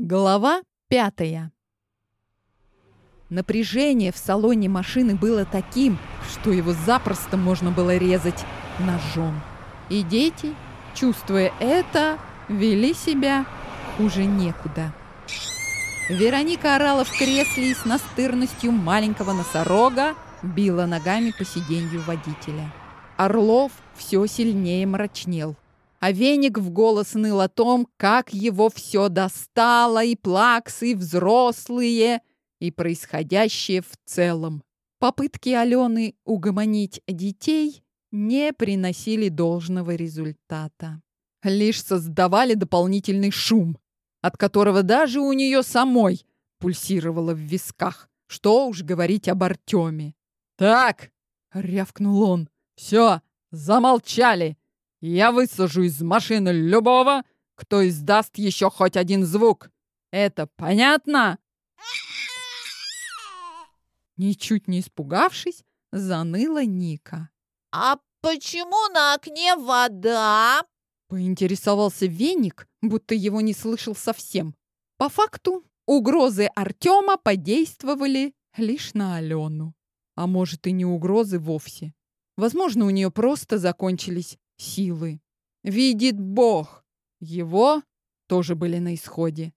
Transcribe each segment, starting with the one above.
Глава пятая. Напряжение в салоне машины было таким, что его запросто можно было резать ножом. И дети, чувствуя это, вели себя хуже некуда. Вероника орала в кресле и с настырностью маленького носорога била ногами по сиденью водителя. Орлов все сильнее мрачнел а веник в голос ныл о том, как его все достало, и плаксы, и взрослые, и происходящее в целом. Попытки Алены угомонить детей не приносили должного результата. Лишь создавали дополнительный шум, от которого даже у нее самой пульсировало в висках. Что уж говорить об Артеме. «Так!» — рявкнул он. «Все, замолчали! Я высажу из машины любого, кто издаст еще хоть один звук. Это понятно?» Ничуть не испугавшись, заныла Ника. «А почему на окне вода?» Поинтересовался веник, будто его не слышал совсем. По факту, угрозы Артема подействовали лишь на Алену. А может, и не угрозы вовсе. Возможно, у нее просто закончились силы. Видит Бог! Его тоже были на исходе.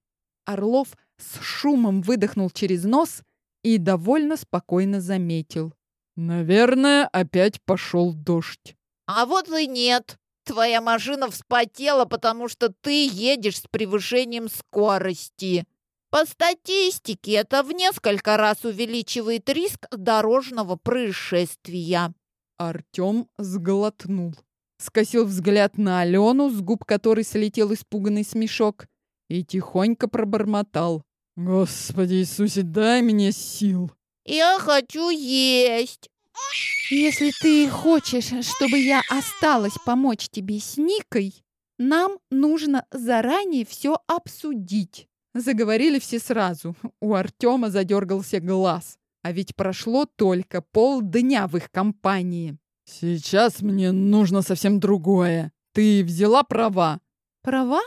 Орлов с шумом выдохнул через нос и довольно спокойно заметил. «Наверное, опять пошел дождь». «А вот и нет. Твоя машина вспотела, потому что ты едешь с превышением скорости. По статистике это в несколько раз увеличивает риск дорожного происшествия». Артем сглотнул скосил взгляд на Алену, с губ которой слетел испуганный смешок, и тихонько пробормотал. «Господи Иисусе, дай мне сил!» «Я хочу есть!» «Если ты хочешь, чтобы я осталась помочь тебе с Никой, нам нужно заранее все обсудить!» Заговорили все сразу. У Артема задергался глаз. А ведь прошло только полдня в их компании. «Сейчас мне нужно совсем другое. Ты взяла права?» «Права?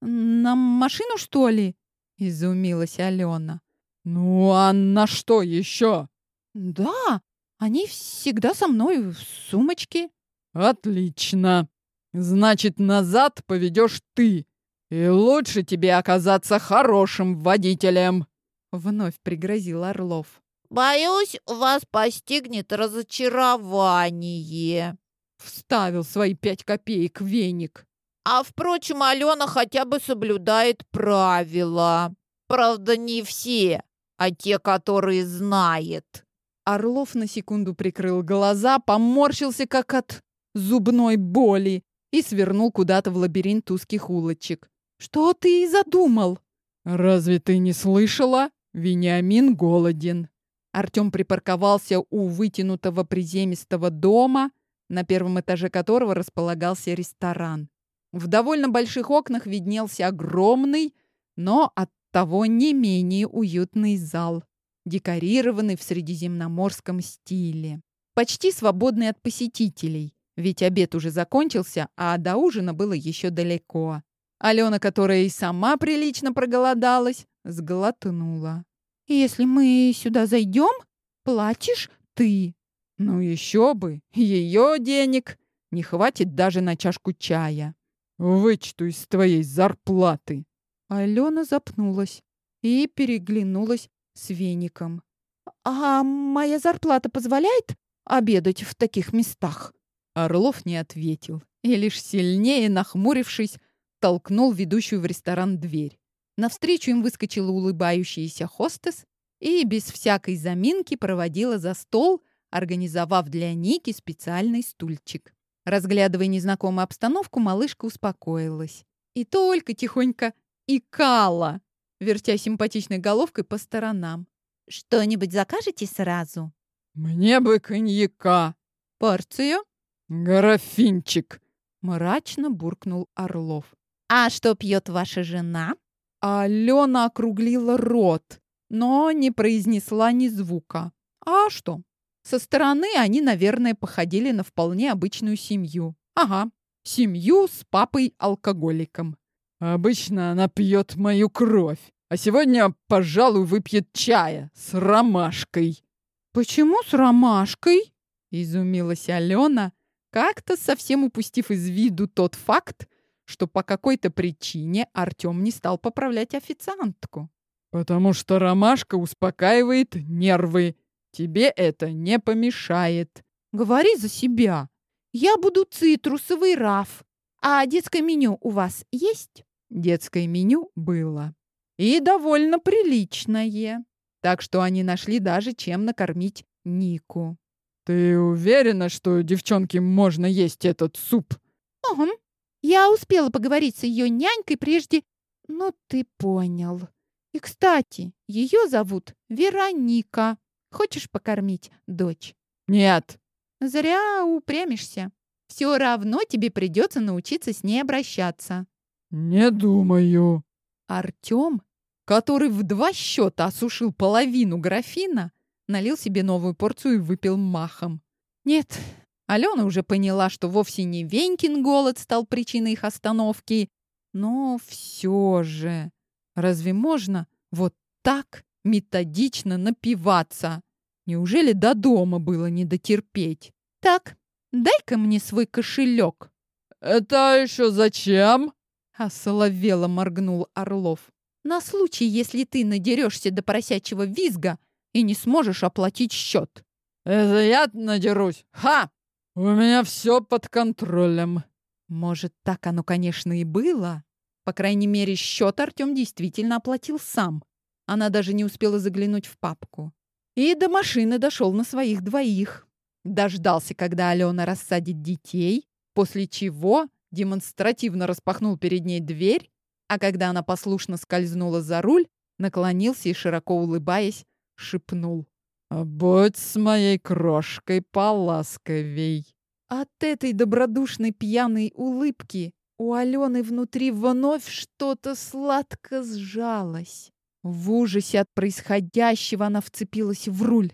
На машину, что ли?» — изумилась Алена. «Ну, а на что еще?» «Да, они всегда со мной в сумочке». «Отлично. Значит, назад поведешь ты. И лучше тебе оказаться хорошим водителем», — вновь пригрозил Орлов. Боюсь, вас постигнет разочарование. Вставил свои пять копеек веник. А впрочем, Алена хотя бы соблюдает правила. Правда, не все, а те, которые знает. Орлов на секунду прикрыл глаза, поморщился, как от зубной боли, и свернул куда-то в лабиринт узких улочек. «Что ты задумал?» «Разве ты не слышала? Вениамин голоден. Артем припарковался у вытянутого приземистого дома, на первом этаже которого располагался ресторан. В довольно больших окнах виднелся огромный, но оттого не менее уютный зал, декорированный в средиземноморском стиле. Почти свободный от посетителей, ведь обед уже закончился, а до ужина было еще далеко. Алена, которая и сама прилично проголодалась, сглотнула. Если мы сюда зайдем, платишь ты. Ну еще бы, ее денег не хватит даже на чашку чая. Вычту из твоей зарплаты. Алена запнулась и переглянулась с веником. А моя зарплата позволяет обедать в таких местах? Орлов не ответил и лишь сильнее нахмурившись, толкнул ведущую в ресторан дверь. Навстречу им выскочила улыбающаяся хостес и без всякой заминки проводила за стол, организовав для Ники специальный стульчик. Разглядывая незнакомую обстановку, малышка успокоилась. И только тихонько икала, вертя симпатичной головкой по сторонам. «Что-нибудь закажете сразу?» «Мне бы коньяка». «Порцию?» «Графинчик», — мрачно буркнул Орлов. «А что пьет ваша жена?» Алена округлила рот, но не произнесла ни звука. А что? Со стороны они, наверное, походили на вполне обычную семью. Ага, семью с папой-алкоголиком. Обычно она пьет мою кровь. а сегодня, пожалуй, выпьет чая с ромашкой». «Почему с ромашкой?» — изумилась Алена, как-то совсем упустив из виду тот факт, что по какой-то причине Артем не стал поправлять официантку. «Потому что ромашка успокаивает нервы. Тебе это не помешает». «Говори за себя. Я буду цитрусовый раф. А детское меню у вас есть?» Детское меню было. И довольно приличное. Так что они нашли даже чем накормить Нику. «Ты уверена, что девчонке можно есть этот суп?» «Угу. Я успела поговорить с ее нянькой прежде. Ну, ты понял. И, кстати, ее зовут Вероника. Хочешь покормить дочь?» «Нет». «Зря упрямишься. Все равно тебе придется научиться с ней обращаться». «Не думаю». Артем, который в два счета осушил половину графина, налил себе новую порцию и выпил махом. Нет, Алена уже поняла, что вовсе не Венькин голод стал причиной их остановки, но все же, разве можно вот так методично напиваться? Неужели до дома было не дотерпеть? Так, дай-ка мне свой кошелек. Это еще зачем? Осоловело моргнул Орлов. На случай, если ты надерешься до поросячьего визга и не сможешь оплатить счет. Это я надерусь? Ха! У меня все под контролем. Может, так оно, конечно, и было. По крайней мере, счет Артем действительно оплатил сам. Она даже не успела заглянуть в папку. И до машины дошел на своих двоих. Дождался, когда Алена рассадит детей, после чего демонстративно распахнул перед ней дверь, а когда она послушно скользнула за руль, наклонился и, широко улыбаясь, шепнул. «Будь с моей крошкой поласковей». От этой добродушной пьяной улыбки у Алены внутри вновь что-то сладко сжалось. В ужасе от происходящего она вцепилась в руль.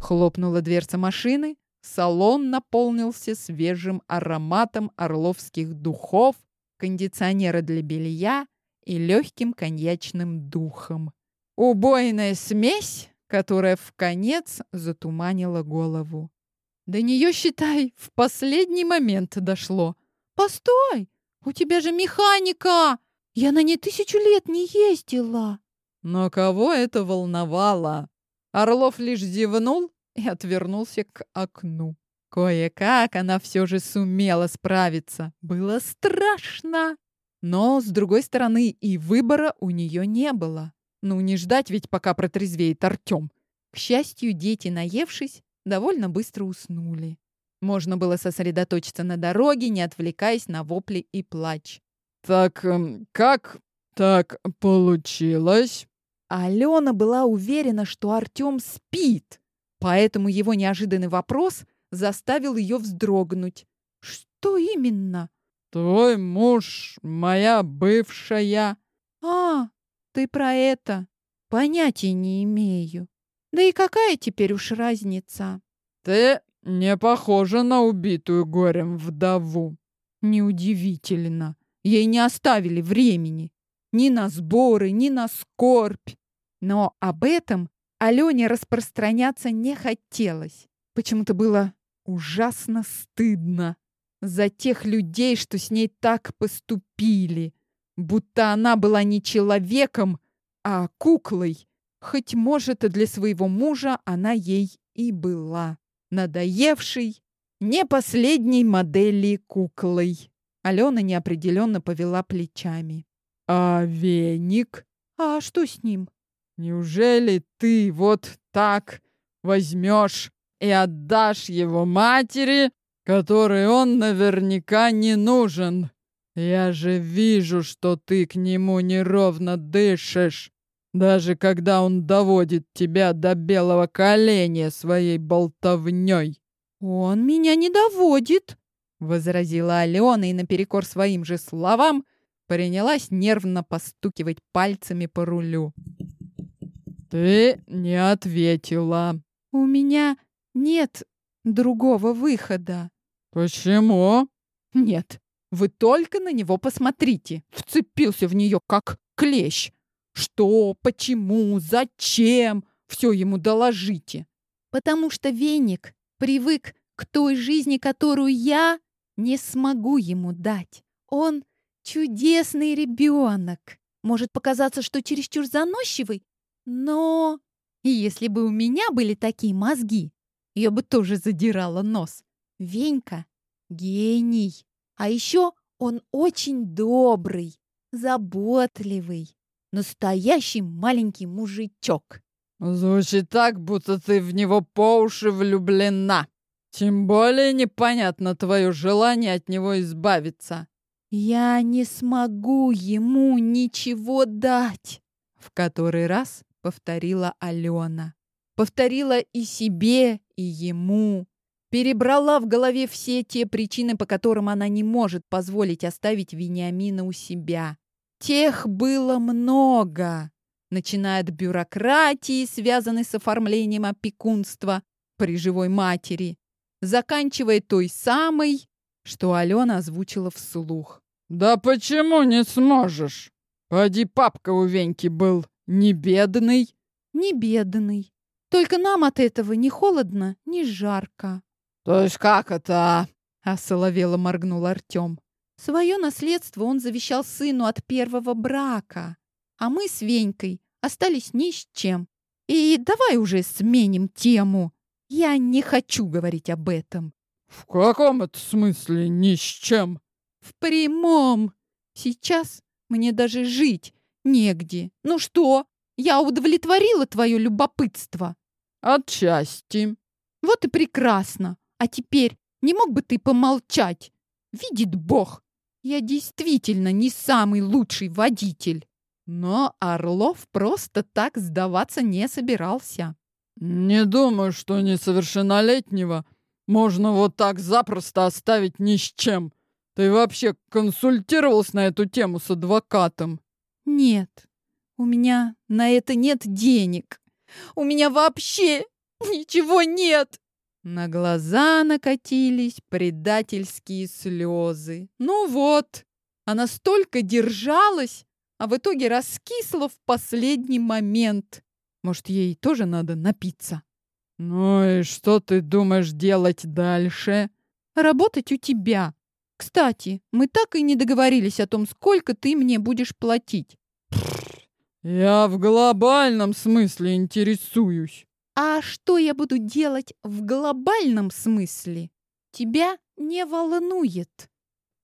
Хлопнула дверца машины, салон наполнился свежим ароматом орловских духов, кондиционера для белья и легким коньячным духом. Убойная смесь которая в конец затуманила голову. До нее, считай, в последний момент дошло. «Постой! У тебя же механика! Я на ней тысячу лет не ездила!» Но кого это волновало? Орлов лишь зевнул и отвернулся к окну. Кое-как она все же сумела справиться. Было страшно. Но, с другой стороны, и выбора у нее не было. Ну, не ждать ведь, пока протрезвеет Артем. К счастью, дети, наевшись, довольно быстро уснули. Можно было сосредоточиться на дороге, не отвлекаясь на вопли и плач. «Так эм, как так получилось?» Алена была уверена, что Артем спит, поэтому его неожиданный вопрос заставил ее вздрогнуть. «Что именно?» «Твой муж, моя бывшая». «А, ты про это понятия не имею. Да и какая теперь уж разница? Ты не похожа на убитую горем вдову. Неудивительно. Ей не оставили времени. Ни на сборы, ни на скорбь. Но об этом Алене распространяться не хотелось. Почему-то было ужасно стыдно за тех людей, что с ней так поступили будто она была не человеком, а куклой. Хоть, может, для своего мужа она ей и была. Надоевшей, не последней модели куклой. Алена неопределенно повела плечами. «А веник? А что с ним? Неужели ты вот так возьмешь и отдашь его матери, которой он наверняка не нужен?» Я же вижу, что ты к нему неровно дышишь, даже когда он доводит тебя до белого коленя своей болтовней. Он меня не доводит, возразила Алена и наперекор своим же словам принялась нервно постукивать пальцами по рулю. Ты не ответила. У меня нет другого выхода. Почему? Нет, вы только на него посмотрите. Вцепился в нее, как клещ. Что, почему, зачем? Все ему доложите. Потому что веник привык к той жизни, которую я не смогу ему дать. Он чудесный ребенок. Может показаться, что чересчур заносчивый, но если бы у меня были такие мозги, я бы тоже задирала нос. Венька — гений. А еще он очень добрый, заботливый, настоящий маленький мужичок. Звучит так, будто ты в него по уши влюблена. Тем более непонятно твое желание от него избавиться. Я не смогу ему ничего дать, в который раз повторила Алена. Повторила и себе, и ему. Перебрала в голове все те причины, по которым она не может позволить оставить Вениамина у себя. Тех было много, начиная от бюрократии, связанной с оформлением опекунства при живой матери, заканчивая той самой, что Алена озвучила вслух. «Да почему не сможешь? Поди папка у Веньки был не бедный». «Не бедный. Только нам от этого ни холодно, ни жарко». «То есть как это?» — осоловело моргнул Артем. Свое наследство он завещал сыну от первого брака, а мы с Венькой остались ни с чем. И давай уже сменим тему. Я не хочу говорить об этом. В каком это смысле ни с чем? В прямом. Сейчас мне даже жить негде. Ну что, я удовлетворила твое любопытство? Отчасти. Вот и прекрасно. А теперь не мог бы ты помолчать? Видит Бог, я действительно не самый лучший водитель. Но Орлов просто так сдаваться не собирался. «Не думаю, что несовершеннолетнего можно вот так запросто оставить ни с чем. Ты вообще консультировался на эту тему с адвокатом?» «Нет, у меня на это нет денег. У меня вообще ничего нет!» На глаза накатились предательские слезы. Ну вот, она столько держалась, а в итоге раскисла в последний момент. Может, ей тоже надо напиться? Ну и что ты думаешь делать дальше? Работать у тебя. Кстати, мы так и не договорились о том, сколько ты мне будешь платить. Я в глобальном смысле интересуюсь. А что я буду делать в глобальном смысле? Тебя не волнует.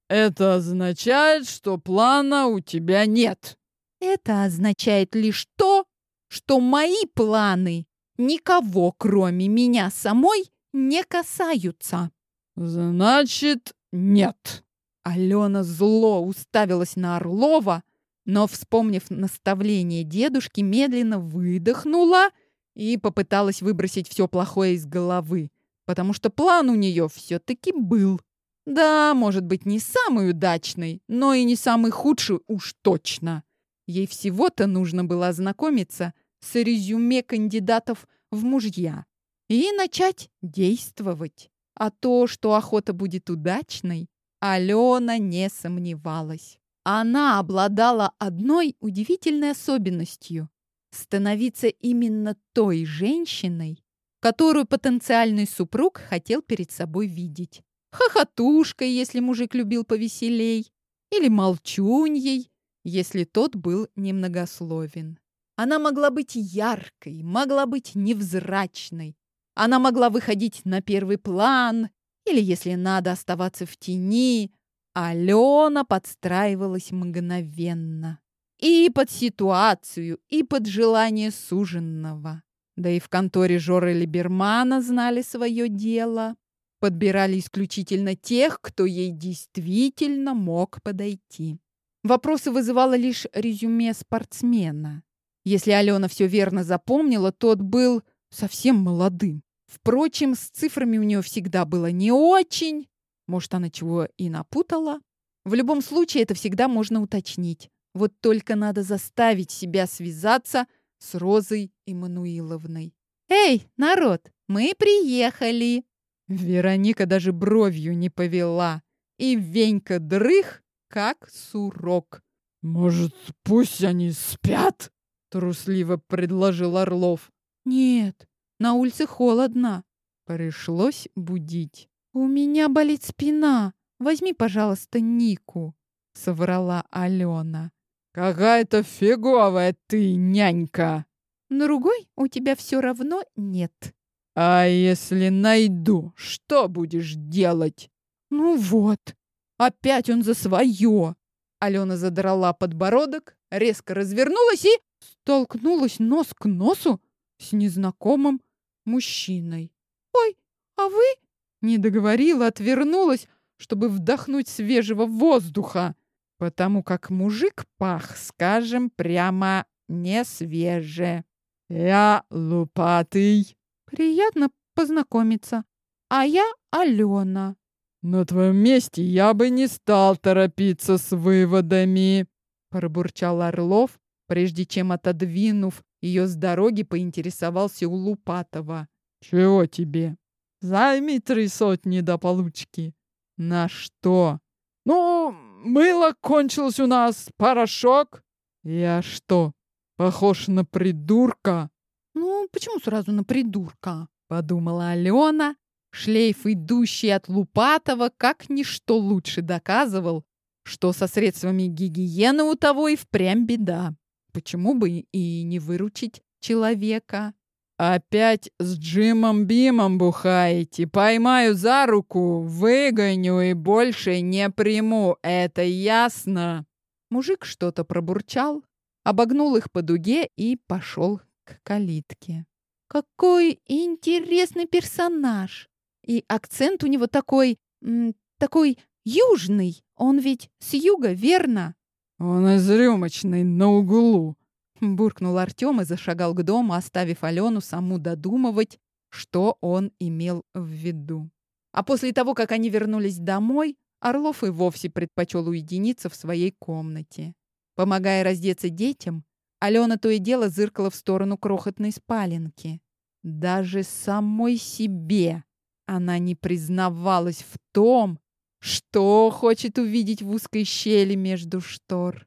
Это означает, что плана у тебя нет. Это означает лишь то, что мои планы никого, кроме меня самой, не касаются. Значит, нет. Алена зло уставилась на Орлова, но, вспомнив наставление дедушки, медленно выдохнула и попыталась выбросить все плохое из головы, потому что план у нее все-таки был. Да, может быть, не самый удачный, но и не самый худший уж точно. Ей всего-то нужно было ознакомиться с резюме кандидатов в мужья и начать действовать. А то, что охота будет удачной, Алена не сомневалась. Она обладала одной удивительной особенностью становиться именно той женщиной, которую потенциальный супруг хотел перед собой видеть. Хохотушкой, если мужик любил повеселей, или молчуньей, если тот был немногословен. Она могла быть яркой, могла быть невзрачной. Она могла выходить на первый план, или, если надо, оставаться в тени. Алена подстраивалась мгновенно. И под ситуацию, и под желание суженного. Да и в конторе Жоры Либермана знали свое дело. Подбирали исключительно тех, кто ей действительно мог подойти. Вопросы вызывало лишь резюме спортсмена. Если Алена все верно запомнила, тот был совсем молодым. Впрочем, с цифрами у нее всегда было не очень. Может, она чего и напутала. В любом случае, это всегда можно уточнить. Вот только надо заставить себя связаться с Розой Иммануиловной. «Эй, народ, мы приехали!» Вероника даже бровью не повела. И Венька дрых, как сурок. «Может, пусть они спят?» Трусливо предложил Орлов. Нет, на улице холодно. Пришлось будить. У меня болит спина. Возьми, пожалуйста, Нику, соврала Алена. Какая-то фиговая ты, нянька. Другой у тебя все равно нет. А если найду, что будешь делать? Ну вот, опять он за свое. Алена задрала подбородок, резко развернулась и столкнулась нос к носу с незнакомым мужчиной. «Ой, а вы?» Не договорила, отвернулась, чтобы вдохнуть свежего воздуха, потому как мужик пах, скажем, прямо не свеже. «Я лупатый». «Приятно познакомиться. А я Алена». «На твоем месте я бы не стал торопиться с выводами», пробурчал Орлов, прежде чем, отодвинув ее с дороги, поинтересовался у Лупатова. «Чего тебе? Займи три сотни до получки». «На что?» «Ну, мыло кончилось у нас, порошок». «Я что, похож на придурка?» «Ну, почему сразу на придурка?» — подумала Алена. Шлейф, идущий от Лупатова, как ничто лучше доказывал, что со средствами гигиены у того и впрямь беда. Почему бы и не выручить человека? Опять с Джимом Бимом бухаете. Поймаю за руку, выгоню и больше не приму. Это ясно? Мужик что-то пробурчал, обогнул их по дуге и пошел к калитке. Какой интересный персонаж! И акцент у него такой... такой южный. Он ведь с юга, верно? Он из рюмочной на углу. Буркнул Артем и зашагал к дому, оставив Алену саму додумывать, что он имел в виду. А после того, как они вернулись домой, Орлов и вовсе предпочел уединиться в своей комнате. Помогая раздеться детям, Алена то и дело зыркала в сторону крохотной спаленки. Даже самой себе она не признавалась в том, что хочет увидеть в узкой щели между штор.